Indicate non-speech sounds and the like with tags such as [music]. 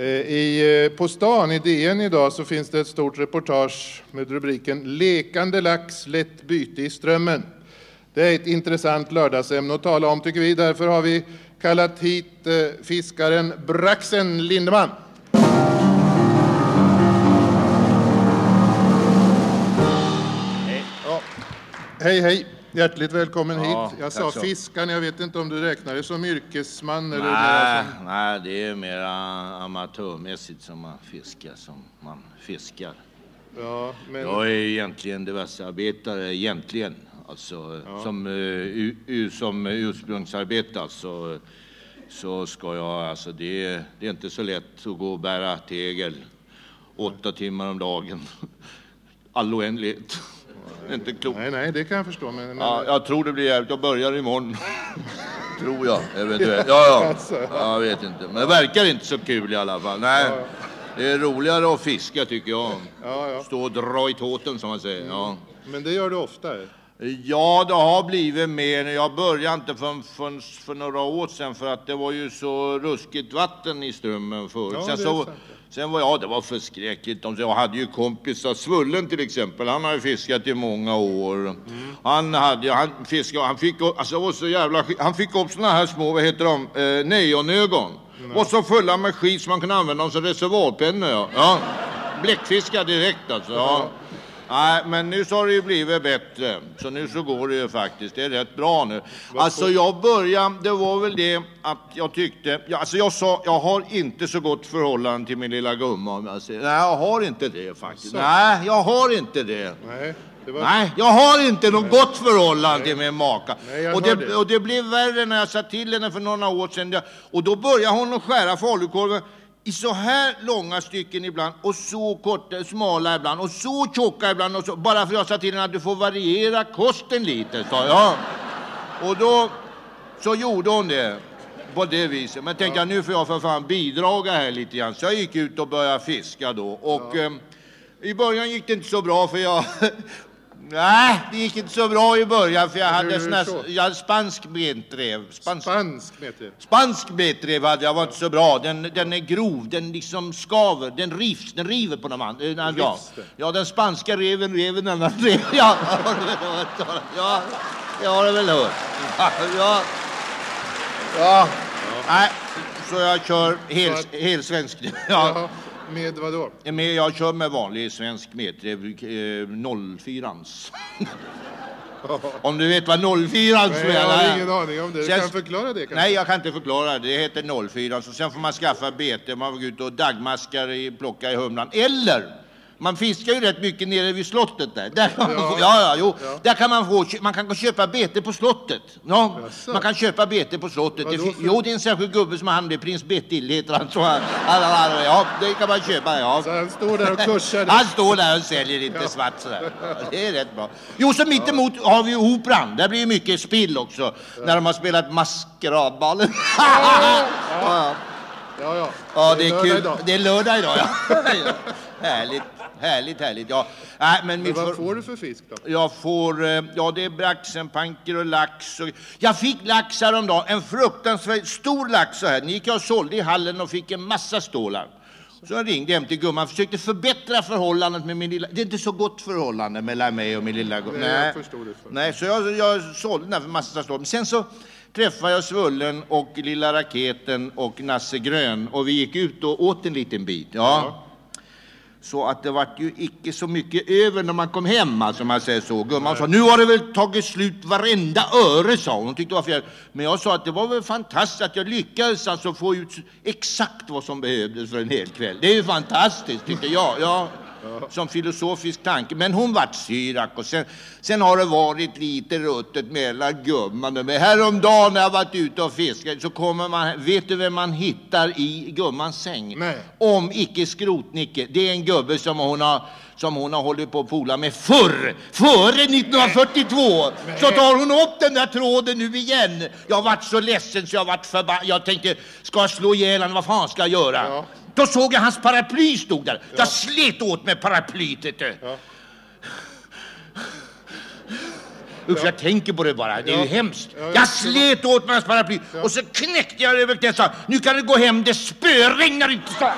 Eh, I, eh, på stan i DN idag så finns det ett stort reportage med rubriken Lekande lax, lätt byte i strömmen. Det är ett intressant lördagsämne att tala om tycker vi. Därför har vi kallat hit eh, fiskaren Braxen Lindeman. Hej. Ja. Hej, hej. Hjärtligt välkommen Ja, hit. Jag sa fiskaren, jag vet inte om du räknar dig som yrkesman eller Nej, som... nej, det är mer amatörmässigt som man fiskar som man fiskar. Ja, men... Jag är egentligen diversearbetare, egentligen. Alltså, som, eh, u, som ursprungsarbetare så, så ska jag, alltså det, är- det är inte så lätt att gå och bära tegel åtta timmar om dagen. [laughs] All oändlighet. Inte klokt. Nej, nej, det kan jag förstå. Men, men... Ja, jag tror det blir jävligt. Jag börjar imorgon. [laughs] tror jag, eventuellt. Ja, ja. Alltså. ja. Jag vet inte. Men det verkar inte så kul i alla fall. Nej. Det är roligare att fiska tycker jag. Ja, ja. Stå och dra i tåten som man säger. Ja. men det gör du oftare. Ja, det har blivit mer. Jag började inte för, för, för några år sedan för att det var ju så ruskigt vatten i strömmen förut. Ja, sen, så, sen var jag, det var förskräckligt. Jag hade ju kompisar, Svullen till exempel, han har ju fiskat i många år. Mm. Han hade han fiskade, han fick, alltså var så jävla. Han fick upp såna här små, vad heter de, eh, neonögon. Och så fulla med skit som man kunde använda dem som reservoarpennor. Ja. Ja. Bläckfiskar direkt alltså. Ja. Nej, men nu så har det ju blivit bättre. Så nu så går det ju faktiskt. Det är rätt bra nu. Alltså jag började, det var väl det att jag tyckte, ja, alltså jag sa, jag har inte så gott förhållande till min lilla gumma om jag säger. Nej, jag har inte det faktiskt. Så. Nej, jag har inte det. Nej, var... Nej, jag har inte något gott förhållande till min maka. Nej, och, det, det. och det blev värre när jag sa till henne för några år sedan. Och då började hon att skära falukorven i så här långa stycken ibland och så korta, smala ibland och så tjocka ibland. Och så, bara för jag sa till henne att du får variera kosten lite, sa jag. Och då så gjorde hon det på det viset. Men tänkte jag nu får jag för fan bidraga här lite grann. Så jag gick ut och började fiska då. Och ehm, i början gick det inte så bra för jag... Nej, det gick inte så bra i början för jag hade Hur sån här, så? jag hade spansk bentrev. Spansk, Spansk meter. spansk bentrev hade jag, var inte så bra. Den, den är grov, den liksom skaver, den rivs, den river på de andra. Ja, Rivs den? ja, den spanska reven, reven, den andra reven. [laughs] Ja, ja, det har du väl hört. Ja, ja. Nej, så jag kör hel, Så att- helsvensk. Ja. Med vad då? Men jag kör med vanlig svensk metrev, eh, 04ans. [laughs] Om du vet vad 04ans Nej, jag är? har ingen aning om det. Du Sen- kan förklara det kanske? Nej, jag kan inte förklara. Det heter 04. Så sen får man skaffa bete. Man får gå ut och dagmaskar i, plocka i humlan. Eller, man fiskar ju rätt mycket nere vid slottet där. där Ja. få, ja, ja, jo. Ja. Där kan man få, man kan köpa bete på slottet. Ja, man kan köpa bete på slottet. Det för- jo, det är en särskild gubbe som har hand det. Prins Bertil heter han. Så han, han, han, ja, det kan man köpa. Ja. Så han står där och kursar. Han står där och säljer lite svart sådär. Ja, Det är rätt bra. Jo, så mitt emot har vi Operan. Där blir mycket spill också. När de har spelat Maskeradballen. [laughs] ja, ja. Ja, ja. ja, det är lördag kul. idag. Det är lördag idag, ja. [laughs] härligt, härligt, härligt. Ja, Nej, men Men vad för... får du för fisk då? Jag får, eh, ja det är braxenpanker och lax. Och... Jag fick lax häromdagen, en fruktansvärt stor lax så här. Den gick jag och sålde i hallen och fick en massa stålar. Så jag ringde hem till gumman och försökte förbättra förhållandet med min lilla... Det är inte så gott förhållande mellan mig och min lilla gumma. Nej, jag förstod det för. Nej, så jag, jag sålde den här för massa stålar. Men sen så träffade jag Svullen och Lilla Raketen och Nasse Grön och vi gick ut och åt en liten bit. Ja. Så att det vart ju icke så mycket över när man kom hem, alltså, man säger så. Gumman sa, nu har det väl tagit slut varenda öre, sa hon. Hon tyckte var fel. Men jag sa att det var väl fantastiskt att jag lyckades alltså få ut exakt vad som behövdes för en hel kväll. Det är ju fantastiskt, tyckte jag. Ja. Som filosofisk tanke. Men hon vart syrak och sen, sen har det varit lite ruttet mellan gumman mig. Häromdagen när jag varit ute och fiskat så kommer man, vet du vem man hittar i gummans säng? Nej. Om icke Skrotnicke. Det är en gubbe som hon har som hon har hållit på att pola med förr, före 1942. Så tar hon upp den där tråden nu igen. Jag har varit så ledsen så jag har varit förbannad. Jag tänkte, ska jag slå ihjäl honom? Vad fan ska jag göra? Ja. Då såg jag hans paraply stod där. Jag slet åt med paraplyet. du. Usch, jag tänker på det bara. Det är Ja. ju hemskt. Ja, jag slet åt mig hans paraply och så knäckte jag över knät och sa nu kan du gå hem, det spöregnar inte.